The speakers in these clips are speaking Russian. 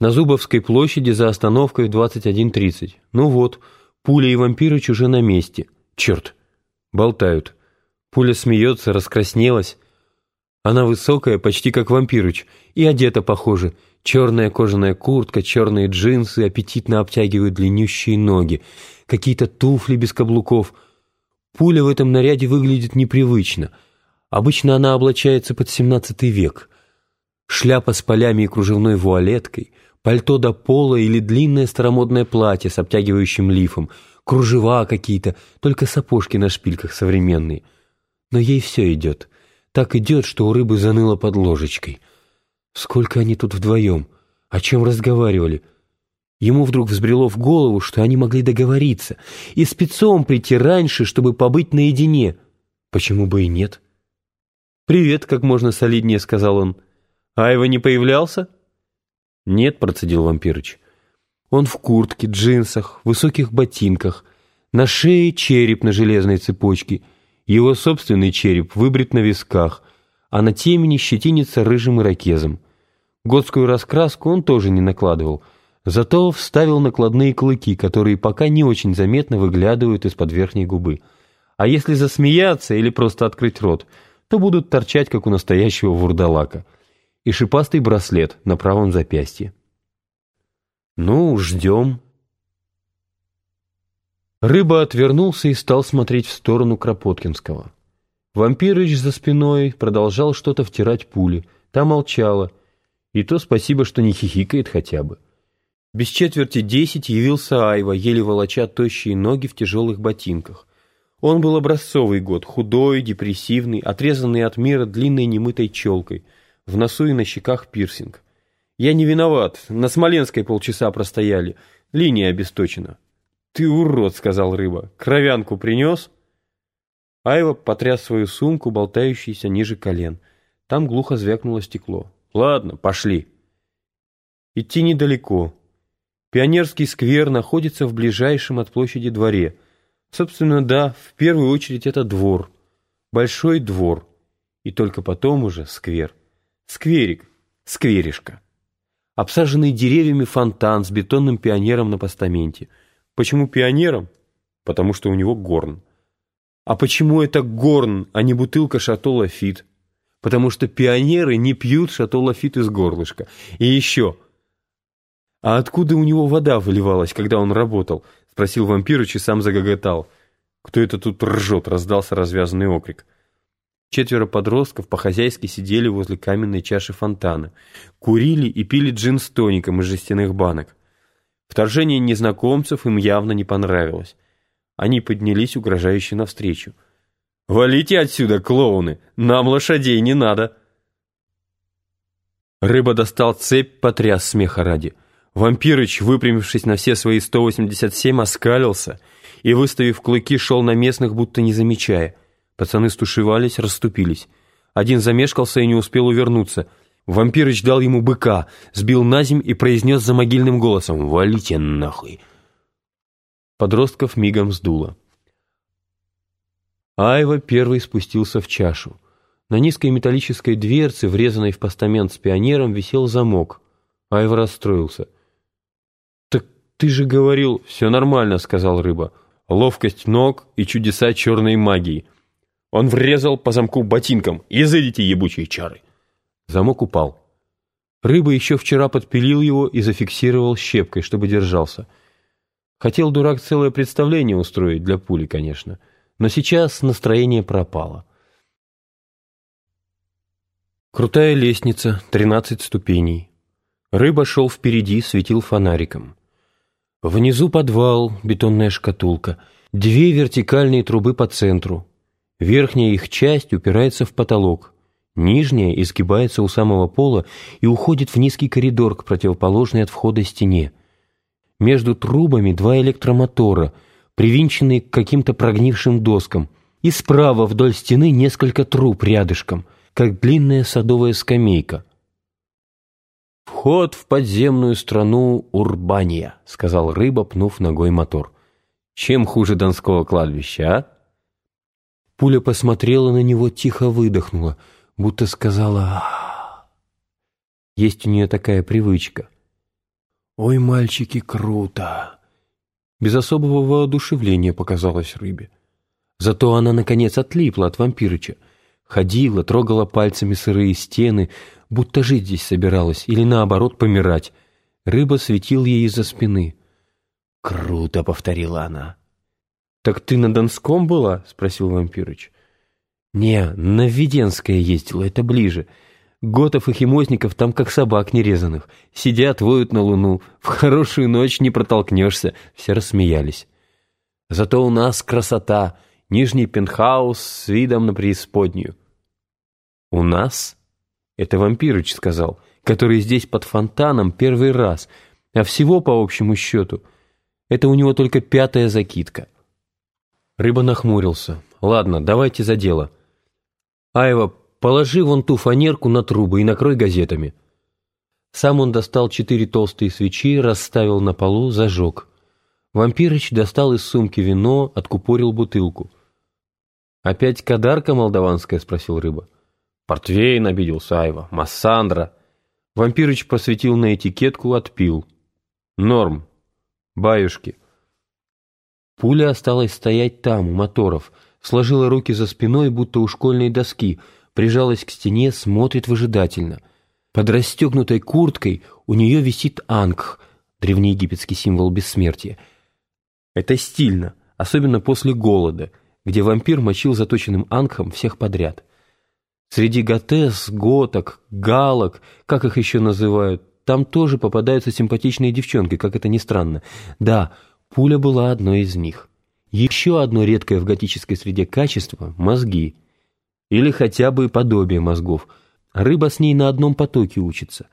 На Зубовской площади за остановкой в 21.30. Ну вот, Пуля и Вампирыч уже на месте. Черт, болтают. Пуля смеется, раскраснелась. Она высокая, почти как Вампирыч, и одета похоже. Черная кожаная куртка, черные джинсы аппетитно обтягивают длиннющие ноги. Какие-то туфли без каблуков. Пуля в этом наряде выглядит непривычно. Обычно она облачается под 17 век. Шляпа с полями и кружевной вуалеткой — Пальто до пола или длинное старомодное платье с обтягивающим лифом, кружева какие-то, только сапожки на шпильках современные. Но ей все идет. Так идет, что у рыбы заныло под ложечкой. Сколько они тут вдвоем? О чем разговаривали? Ему вдруг взбрело в голову, что они могли договориться и спецом прийти раньше, чтобы побыть наедине. Почему бы и нет? «Привет», — как можно солиднее сказал он. «Айва не появлялся?» «Нет», — процедил вампирыч. «Он в куртке, джинсах, высоких ботинках, на шее череп на железной цепочке, его собственный череп выбрит на висках, а на темени щетинится рыжим ирокезом. Готскую раскраску он тоже не накладывал, зато вставил накладные клыки, которые пока не очень заметно выглядывают из-под верхней губы. А если засмеяться или просто открыть рот, то будут торчать, как у настоящего вурдалака» и шипастый браслет на правом запястье. «Ну, ждем». Рыба отвернулся и стал смотреть в сторону Кропоткинского. Вампирыч за спиной продолжал что-то втирать пули. Та молчала. И то спасибо, что не хихикает хотя бы. Без четверти десять явился Айва, еле волоча тощие ноги в тяжелых ботинках. Он был образцовый год, худой, депрессивный, отрезанный от мира длинной немытой челкой — в носу и на щеках пирсинг. Я не виноват, на Смоленской полчаса простояли, линия обесточена. «Ты урод», — сказал рыба, — «кровянку принес?» Айва потряс свою сумку, болтающуюся ниже колен. Там глухо звякнуло стекло. «Ладно, пошли». Идти недалеко. Пионерский сквер находится в ближайшем от площади дворе. Собственно, да, в первую очередь это двор. Большой двор. И только потом уже сквер. Скверик, скверишка. Обсаженный деревьями фонтан с бетонным пионером на постаменте. Почему пионером? Потому что у него горн. А почему это горн, а не бутылка шато Лафит? Потому что пионеры не пьют шато Лафит из горлышка. И еще. А откуда у него вода выливалась, когда он работал? Спросил вампирыч и сам загоготал. Кто это тут ржет? Раздался развязанный окрик. Четверо подростков по-хозяйски сидели возле каменной чаши фонтана, курили и пили джин с тоником из жестяных банок. Вторжение незнакомцев им явно не понравилось. Они поднялись угрожающе навстречу. «Валите отсюда, клоуны! Нам лошадей не надо!» Рыба достал цепь, потряс смеха ради. Вампирыч, выпрямившись на все свои 187, оскалился и, выставив клыки, шел на местных, будто не замечая – Пацаны стушевались, расступились. Один замешкался и не успел увернуться. Вампирыч дал ему быка, сбил на земь и произнес за могильным голосом «Валите нахуй!». Подростков мигом сдуло. Айва первый спустился в чашу. На низкой металлической дверце, врезанной в постамент с пионером, висел замок. Айва расстроился. «Так ты же говорил...» «Все нормально», — сказал рыба. «Ловкость ног и чудеса черной магии». Он врезал по замку ботинком. «Изыдите, ебучие чары!» Замок упал. Рыба еще вчера подпилил его и зафиксировал щепкой, чтобы держался. Хотел дурак целое представление устроить для пули, конечно. Но сейчас настроение пропало. Крутая лестница, тринадцать ступеней. Рыба шел впереди, светил фонариком. Внизу подвал, бетонная шкатулка, две вертикальные трубы по центру, Верхняя их часть упирается в потолок, нижняя изгибается у самого пола и уходит в низкий коридор к противоположной от входа стене. Между трубами два электромотора, привинченные к каким-то прогнившим доскам, и справа вдоль стены несколько труб рядышком, как длинная садовая скамейка. «Вход в подземную страну Урбания», — сказал рыба, пнув ногой мотор. «Чем хуже Донского кладбища, а?» Пуля посмотрела на него, тихо выдохнула, будто сказала «Ах». Есть у нее такая привычка. «Ой, мальчики, круто!» Без особого воодушевления показалось рыбе. Зато она, наконец, отлипла от вампирыча. Ходила, трогала пальцами сырые стены, будто жить здесь собиралась, или наоборот помирать. Рыба светил ей из-за спины. «Круто!» — повторила она. «Так ты на Донском была?» — спросил вампирыч. «Не, на Введенское ездила, это ближе. Готов и химозников там как собак нерезанных. Сидят, воют на луну. В хорошую ночь не протолкнешься». Все рассмеялись. «Зато у нас красота. Нижний пентхаус с видом на преисподнюю». «У нас?» — это вампирыч сказал, который здесь под фонтаном первый раз, а всего по общему счету. Это у него только пятая закидка. Рыба нахмурился. «Ладно, давайте за дело». «Айва, положи вон ту фанерку на трубы и накрой газетами». Сам он достал четыре толстые свечи, расставил на полу, зажег. Вампирыч достал из сумки вино, откупорил бутылку. «Опять кадарка молдаванская?» — спросил рыба. «Портвейн», — обиделся Айва. «Массандра». Вампирыч посветил на этикетку, отпил. «Норм. Баюшки». Пуля осталась стоять там, у моторов — сложила руки за спиной, будто у школьной доски, прижалась к стене, смотрит выжидательно. Под расстегнутой курткой у нее висит ангх, древнеегипетский символ бессмертия. Это стильно, особенно после голода, где вампир мочил заточенным ангхом всех подряд. Среди готес, готок, галок, как их еще называют, там тоже попадаются симпатичные девчонки, как это ни странно. Да, пуля была одной из них. Еще одно редкое в готической среде качество – мозги. Или хотя бы подобие мозгов. Рыба с ней на одном потоке учится.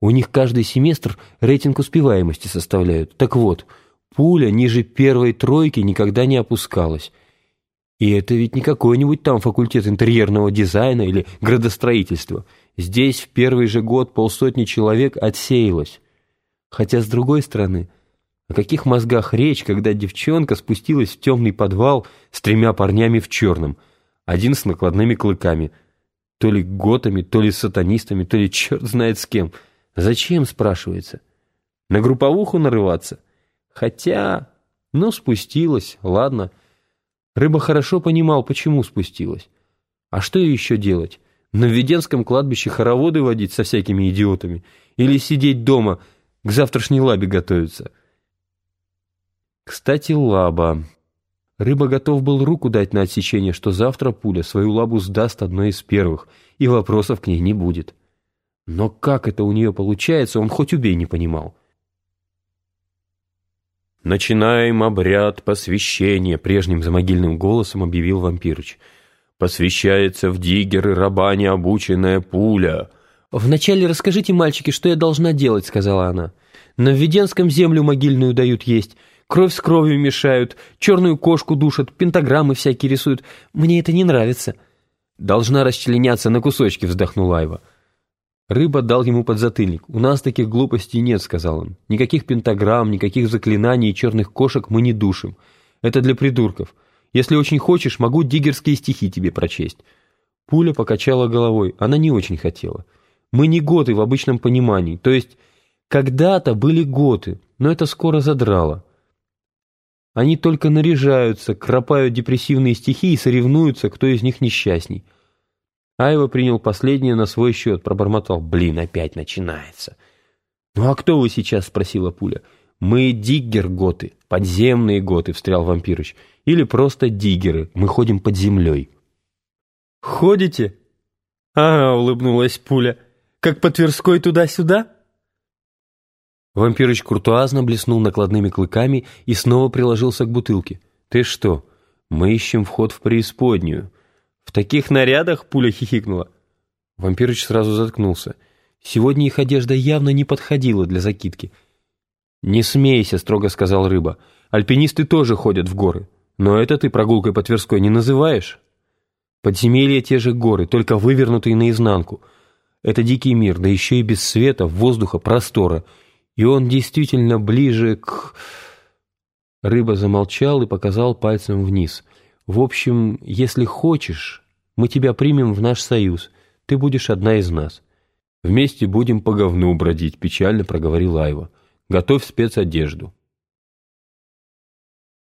У них каждый семестр рейтинг успеваемости составляют. Так вот, пуля ниже первой тройки никогда не опускалась. И это ведь не какой-нибудь там факультет интерьерного дизайна или градостроительства. Здесь в первый же год полсотни человек отсеялось. Хотя, с другой стороны, о каких мозгах речь, когда девчонка спустилась в темный подвал с тремя парнями в черном, один с накладными клыками, то ли готами, то ли сатанистами, то ли черт знает с кем. Зачем, спрашивается? На групповуху нарываться? Хотя, ну, спустилась, ладно. Рыба хорошо понимал, почему спустилась. А что еще делать? На Введенском кладбище хороводы водить со всякими идиотами? Или сидеть дома, к завтрашней лабе готовиться? Кстати, лаба. Рыба готов был руку дать на отсечение, что завтра пуля свою лабу сдаст одной из первых, и вопросов к ней не будет. Но как это у нее получается, он хоть убей не понимал. «Начинаем обряд посвящения», — прежним замогильным голосом объявил вампирыч. «Посвящается в диггеры раба необученная пуля». «Вначале расскажите, мальчики, что я должна делать», — сказала она. «На Введенском землю могильную дают есть». Кровь с кровью мешают, черную кошку душат, пентаграммы всякие рисуют. Мне это не нравится». «Должна расчленяться на кусочки», — вздохнул Айва. Рыба дал ему подзатыльник. «У нас таких глупостей нет», — сказал он. «Никаких пентаграмм, никаких заклинаний и черных кошек мы не душим. Это для придурков. Если очень хочешь, могу диггерские стихи тебе прочесть». Пуля покачала головой. Она не очень хотела. «Мы не готы в обычном понимании. То есть, когда-то были готы, но это скоро задрало. Они только наряжаются, кропают депрессивные стихи и соревнуются, кто из них несчастней. Айва принял последнее на свой счет, пробормотал. «Блин, опять начинается». «Ну а кто вы сейчас?» — спросила пуля. «Мы диггер-готы, подземные готы», — встрял вампирыч. «Или просто диггеры, мы ходим под землей». «Ходите?» «Ага», — улыбнулась пуля. «Как по Тверской туда-сюда?» Вампирыч куртуазно блеснул накладными клыками и снова приложился к бутылке. «Ты что? Мы ищем вход в преисподнюю». «В таких нарядах?» — пуля хихикнула. Вампирыч сразу заткнулся. Сегодня их одежда явно не подходила для закидки. «Не смейся», — строго сказал рыба. «Альпинисты тоже ходят в горы. Но это ты прогулкой по Тверской не называешь?» Подземелья те же горы, только вывернутые наизнанку. Это дикий мир, да еще и без света, воздуха, простора — и он действительно ближе к... Рыба замолчал и показал пальцем вниз. В общем, если хочешь, мы тебя примем в наш союз. Ты будешь одна из нас. Вместе будем по говну бродить, печально проговорил Айва. Готовь спецодежду.